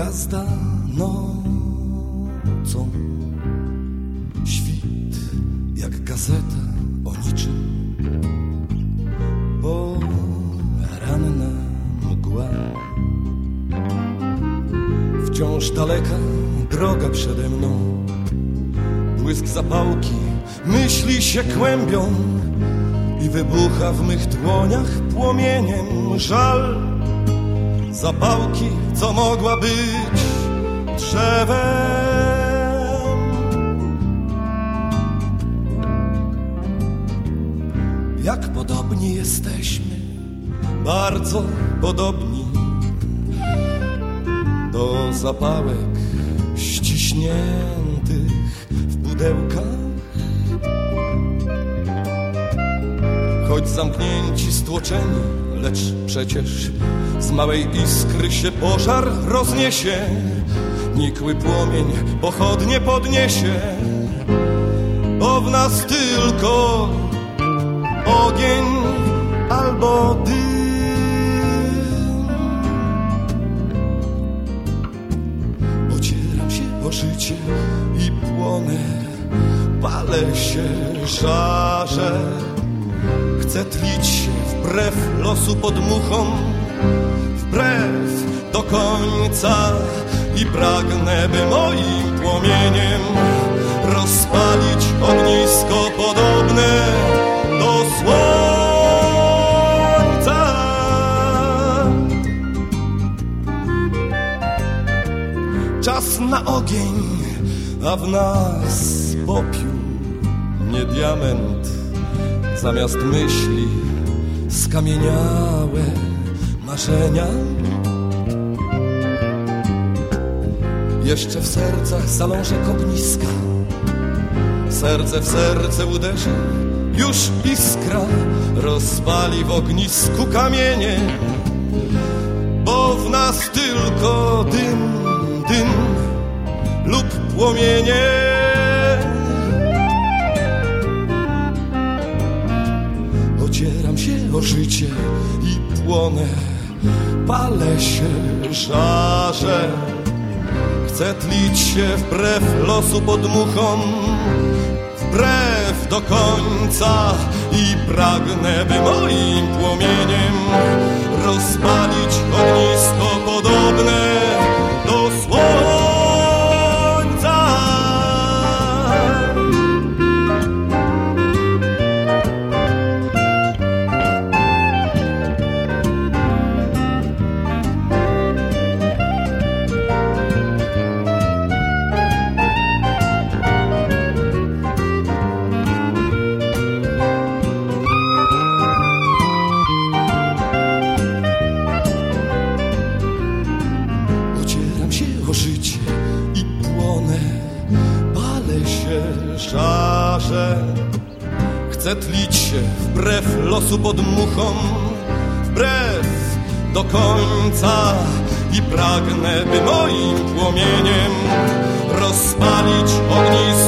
Jazda nocą. Świt jak gazeta o niczym Poranna mgła. Wciąż daleka droga przede mną. Błysk zapałki myśli się kłębią I wybucha w mych dłoniach płomieniem żal Zapałki, co mogła być drzewem. Jak podobni jesteśmy, bardzo podobni Do zapałek ściśniętych w pudełkach. Choć zamknięci, stłoczeni, lecz przecież z małej iskry się pożar rozniesie. Nikły płomień pochodnie podniesie. Bo w nas tylko ogień albo dym. Ocieram się o życie i płonę Palę się, żarzę Chcę tlić się wbrew losu podmuchom Wbrew do końca I pragnę, by moim płomieniem Rozpalić ognisko podobne do słońca. Czas na ogień, a w nas popiół, nie diament Zamiast myśli skamieniałe marzenia. Jeszcze w sercach zalążek ogniska Serce w serce uderzy Już iskra rozpali w ognisku kamienie Bo w nas tylko dym, dym lub płomienie Ocieram się o życie i płonę Palę się, żarzę Chcę tlić się wbrew losu podmuchom Wbrew do końca I pragnę, by moim płomieniem się, żarzę Chcę tlić się wbrew losu podmuchom Wbrew do końca I pragnę, by moim płomieniem Rozpalić ognisko